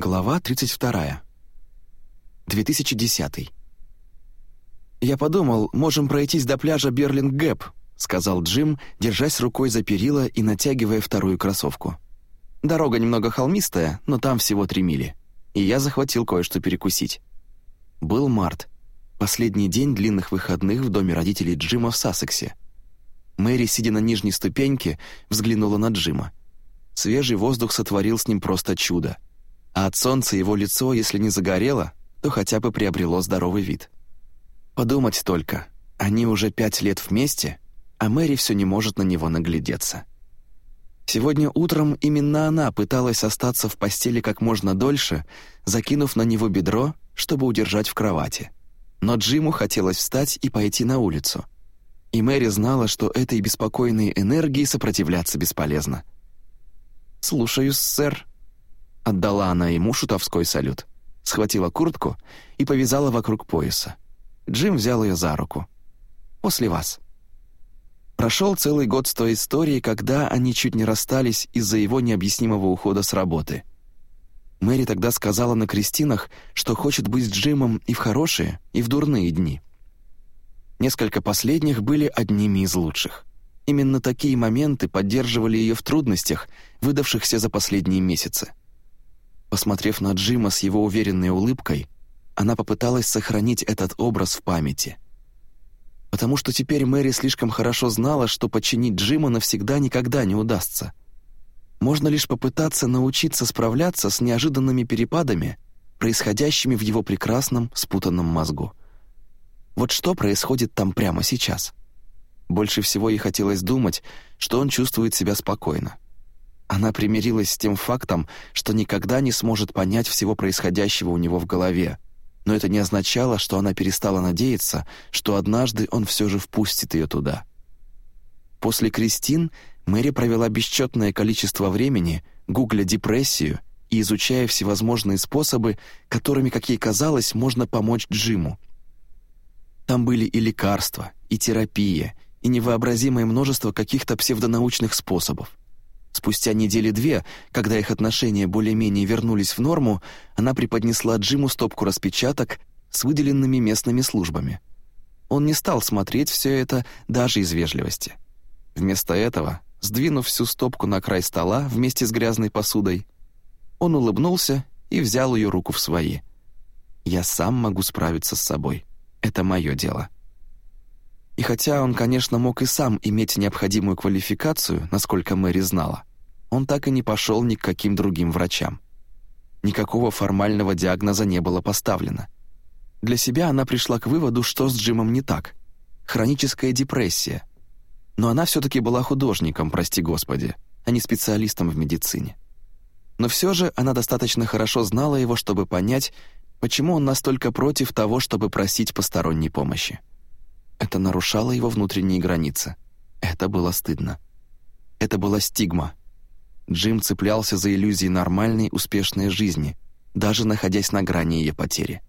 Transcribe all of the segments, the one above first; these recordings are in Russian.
Глава 32. 2010. «Я подумал, можем пройтись до пляжа Берлинг-Гэп», — сказал Джим, держась рукой за перила и натягивая вторую кроссовку. «Дорога немного холмистая, но там всего три мили, и я захватил кое-что перекусить». Был март, последний день длинных выходных в доме родителей Джима в Сассексе. Мэри, сидя на нижней ступеньке, взглянула на Джима. Свежий воздух сотворил с ним просто чудо. А от солнца его лицо, если не загорело, то хотя бы приобрело здоровый вид. Подумать только, они уже пять лет вместе, а Мэри все не может на него наглядеться. Сегодня утром именно она пыталась остаться в постели как можно дольше, закинув на него бедро, чтобы удержать в кровати. Но Джиму хотелось встать и пойти на улицу. И Мэри знала, что этой беспокойной энергии сопротивляться бесполезно. «Слушаюсь, сэр», — отдала она ему шутовской салют, схватила куртку и повязала вокруг пояса. Джим взял ее за руку. «После вас». Прошел целый год с той истории, когда они чуть не расстались из-за его необъяснимого ухода с работы. Мэри тогда сказала на крестинах, что хочет быть с Джимом и в хорошие, и в дурные дни. Несколько последних были одними из лучших. Именно такие моменты поддерживали ее в трудностях, выдавшихся за последние месяцы. Посмотрев на Джима с его уверенной улыбкой, она попыталась сохранить этот образ в памяти. Потому что теперь Мэри слишком хорошо знала, что починить Джима навсегда никогда не удастся. Можно лишь попытаться научиться справляться с неожиданными перепадами, происходящими в его прекрасном, спутанном мозгу. Вот что происходит там прямо сейчас? Больше всего ей хотелось думать, что он чувствует себя спокойно. Она примирилась с тем фактом, что никогда не сможет понять всего происходящего у него в голове, но это не означало, что она перестала надеяться, что однажды он все же впустит ее туда. После Кристин Мэри провела бесчетное количество времени, гугля депрессию и изучая всевозможные способы, которыми, как ей казалось, можно помочь Джиму. Там были и лекарства, и терапия, и невообразимое множество каких-то псевдонаучных способов. Спустя недели-две, когда их отношения более-менее вернулись в норму, она преподнесла Джиму стопку распечаток с выделенными местными службами. Он не стал смотреть все это даже из вежливости. Вместо этого, сдвинув всю стопку на край стола вместе с грязной посудой, он улыбнулся и взял ее руку в свои. «Я сам могу справиться с собой. Это мое дело». И хотя он, конечно, мог и сам иметь необходимую квалификацию, насколько Мэри знала, он так и не пошел ни к каким другим врачам. Никакого формального диагноза не было поставлено. Для себя она пришла к выводу, что с Джимом не так. Хроническая депрессия. Но она все-таки была художником, прости господи, а не специалистом в медицине. Но все же она достаточно хорошо знала его, чтобы понять, почему он настолько против того, чтобы просить посторонней помощи. Это нарушало его внутренние границы. Это было стыдно. Это была стигма. Джим цеплялся за иллюзии нормальной, успешной жизни, даже находясь на грани ее потери.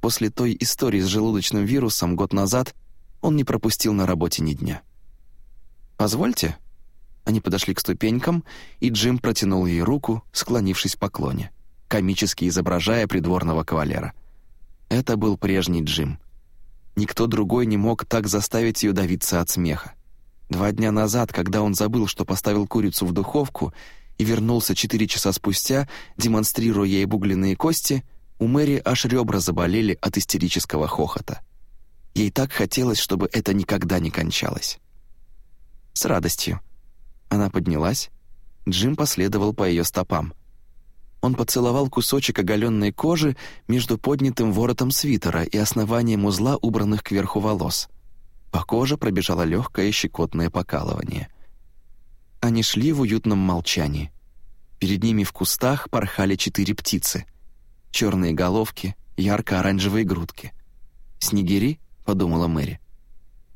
После той истории с желудочным вирусом год назад он не пропустил на работе ни дня. «Позвольте?» Они подошли к ступенькам, и Джим протянул ей руку, склонившись в поклоне, комически изображая придворного кавалера. Это был прежний Джим. Никто другой не мог так заставить ее давиться от смеха. Два дня назад, когда он забыл, что поставил курицу в духовку, и вернулся четыре часа спустя, демонстрируя ей бугленные кости, у Мэри аж ребра заболели от истерического хохота. Ей так хотелось, чтобы это никогда не кончалось. С радостью. Она поднялась. Джим последовал по ее стопам — он поцеловал кусочек оголенной кожи между поднятым воротом свитера и основанием узла убранных кверху волос. По коже пробежало легкое щекотное покалывание. Они шли в уютном молчании. Перед ними в кустах порхали четыре птицы. Черные головки, ярко-оранжевые грудки. «Снегири?» — подумала Мэри.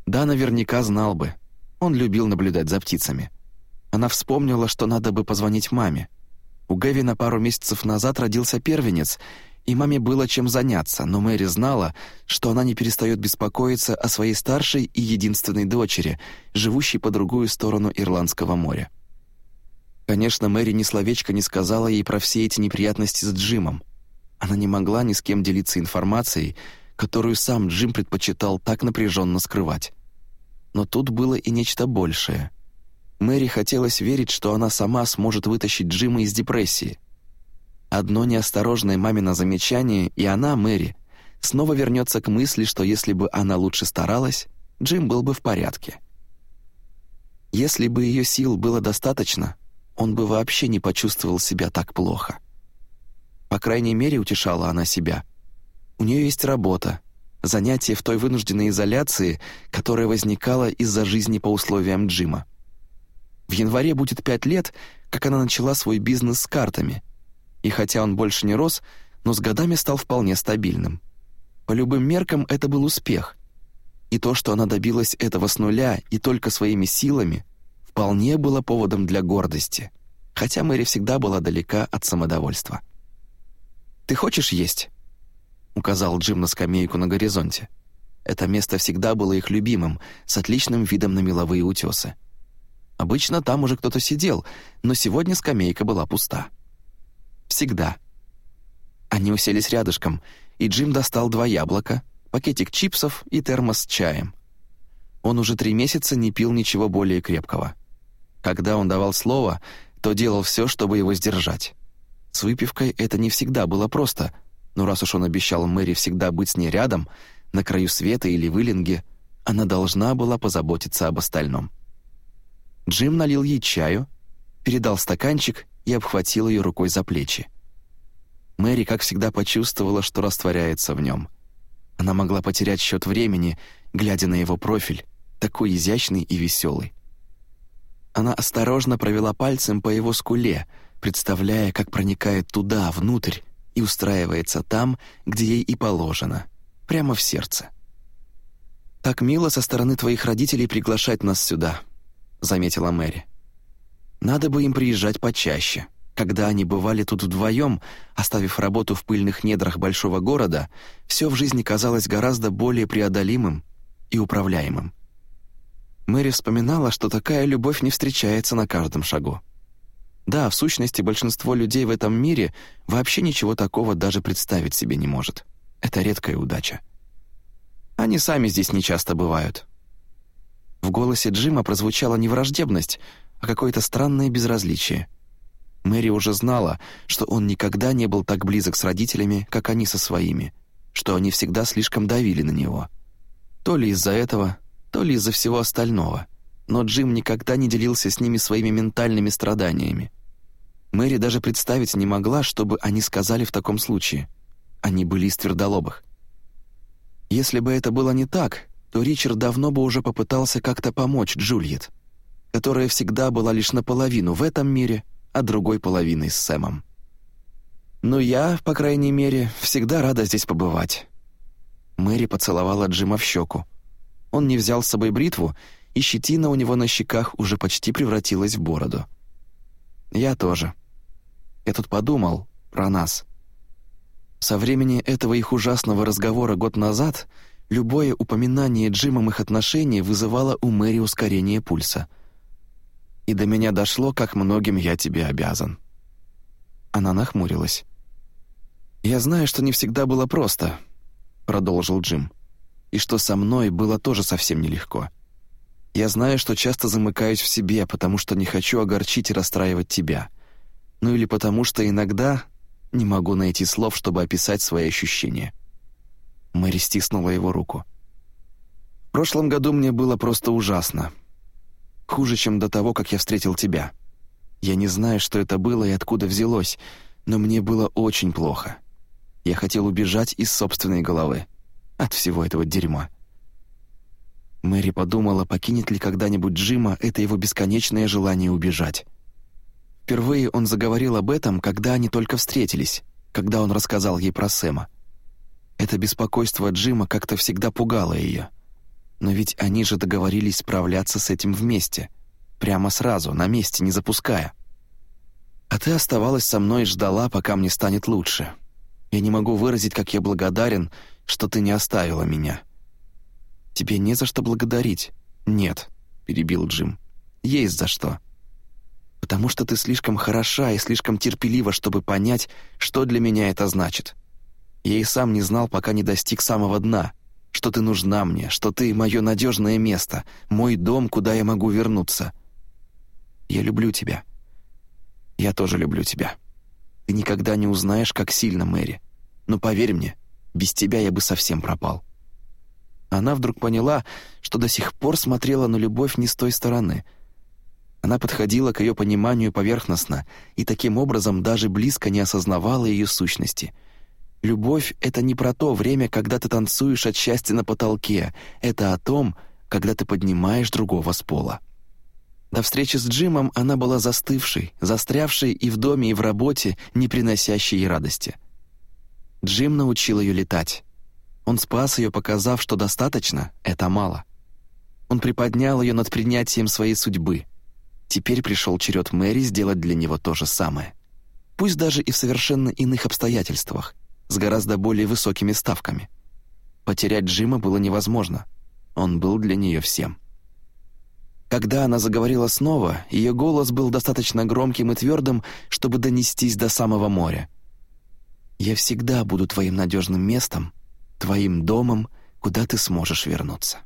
Да, наверняка знал бы. Он любил наблюдать за птицами. Она вспомнила, что надо бы позвонить маме. У Гэвина пару месяцев назад родился первенец, и маме было чем заняться, но Мэри знала, что она не перестает беспокоиться о своей старшей и единственной дочери, живущей по другую сторону Ирландского моря. Конечно, Мэри ни словечко не сказала ей про все эти неприятности с Джимом. Она не могла ни с кем делиться информацией, которую сам Джим предпочитал так напряженно скрывать. Но тут было и нечто большее. Мэри хотелось верить, что она сама сможет вытащить Джима из депрессии. Одно неосторожное мамино замечание, и она, Мэри, снова вернется к мысли, что если бы она лучше старалась, Джим был бы в порядке. Если бы ее сил было достаточно, он бы вообще не почувствовал себя так плохо. По крайней мере, утешала она себя. У нее есть работа, занятие в той вынужденной изоляции, которая возникала из-за жизни по условиям Джима. В январе будет пять лет, как она начала свой бизнес с картами. И хотя он больше не рос, но с годами стал вполне стабильным. По любым меркам это был успех. И то, что она добилась этого с нуля и только своими силами, вполне было поводом для гордости, хотя Мэри всегда была далека от самодовольства. «Ты хочешь есть?» — указал Джим на скамейку на горизонте. Это место всегда было их любимым, с отличным видом на меловые утесы. Обычно там уже кто-то сидел, но сегодня скамейка была пуста. Всегда. Они уселись рядышком, и Джим достал два яблока, пакетик чипсов и термос с чаем. Он уже три месяца не пил ничего более крепкого. Когда он давал слово, то делал все, чтобы его сдержать. С выпивкой это не всегда было просто, но раз уж он обещал Мэри всегда быть с ней рядом, на краю света или в Иллинге, она должна была позаботиться об остальном. Джим налил ей чаю, передал стаканчик и обхватил ее рукой за плечи. Мэри, как всегда, почувствовала, что растворяется в нем. Она могла потерять счет времени, глядя на его профиль, такой изящный и веселый. Она осторожно провела пальцем по его скуле, представляя, как проникает туда, внутрь, и устраивается там, где ей и положено, прямо в сердце. «Так мило со стороны твоих родителей приглашать нас сюда», — заметила Мэри. «Надо бы им приезжать почаще. Когда они бывали тут вдвоем, оставив работу в пыльных недрах большого города, все в жизни казалось гораздо более преодолимым и управляемым. Мэри вспоминала, что такая любовь не встречается на каждом шагу. Да, в сущности, большинство людей в этом мире вообще ничего такого даже представить себе не может. Это редкая удача. Они сами здесь нечасто бывают. В голосе Джима прозвучала не враждебность, а какое-то странное безразличие. Мэри уже знала, что он никогда не был так близок с родителями, как они со своими, что они всегда слишком давили на него. То ли из-за этого, то ли из-за всего остального, но Джим никогда не делился с ними своими ментальными страданиями. Мэри даже представить не могла, чтобы они сказали в таком случае. Они были из твердолобых. Если бы это было не так, то Ричард давно бы уже попытался как-то помочь Джульет, которая всегда была лишь наполовину в этом мире, а другой половиной с Сэмом. Но я, по крайней мере, всегда рада здесь побывать. Мэри поцеловала Джима в щеку. Он не взял с собой бритву, и щетина у него на щеках уже почти превратилась в бороду. Я тоже. Я тут подумал про нас. Со времени этого их ужасного разговора год назад любое упоминание Джимом их отношений вызывало у Мэри ускорение пульса. И до меня дошло, как многим я тебе обязан. Она нахмурилась. «Я знаю, что не всегда было просто», — продолжил Джим и что со мной было тоже совсем нелегко. Я знаю, что часто замыкаюсь в себе, потому что не хочу огорчить и расстраивать тебя. Ну или потому что иногда не могу найти слов, чтобы описать свои ощущения». Мэри стиснула его руку. «В прошлом году мне было просто ужасно. Хуже, чем до того, как я встретил тебя. Я не знаю, что это было и откуда взялось, но мне было очень плохо. Я хотел убежать из собственной головы от всего этого дерьма. Мэри подумала, покинет ли когда-нибудь Джима это его бесконечное желание убежать. Впервые он заговорил об этом, когда они только встретились, когда он рассказал ей про Сэма. Это беспокойство Джима как-то всегда пугало ее. Но ведь они же договорились справляться с этим вместе. Прямо сразу, на месте, не запуская. А ты оставалась со мной и ждала, пока мне станет лучше. Я не могу выразить, как я благодарен, что ты не оставила меня». «Тебе не за что благодарить». «Нет», — перебил Джим. «Есть за что. потому что ты слишком хороша и слишком терпелива, чтобы понять, что для меня это значит. Я и сам не знал, пока не достиг самого дна, что ты нужна мне, что ты — мое надежное место, мой дом, куда я могу вернуться. Я люблю тебя. Я тоже люблю тебя. Ты никогда не узнаешь, как сильно, Мэри. Но поверь мне, без тебя я бы совсем пропал». Она вдруг поняла, что до сих пор смотрела на любовь не с той стороны. Она подходила к ее пониманию поверхностно и таким образом даже близко не осознавала ее сущности — Любовь — это не про то время, когда ты танцуешь от счастья на потолке, это о том, когда ты поднимаешь другого с пола. До встречи с Джимом она была застывшей, застрявшей и в доме, и в работе, не приносящей ей радости. Джим научил ее летать. Он спас ее, показав, что достаточно — это мало. Он приподнял ее над принятием своей судьбы. Теперь пришел черед Мэри сделать для него то же самое. Пусть даже и в совершенно иных обстоятельствах, с гораздо более высокими ставками. Потерять Джима было невозможно. Он был для нее всем. Когда она заговорила снова, ее голос был достаточно громким и твердым, чтобы донестись до самого моря. «Я всегда буду твоим надежным местом, твоим домом, куда ты сможешь вернуться».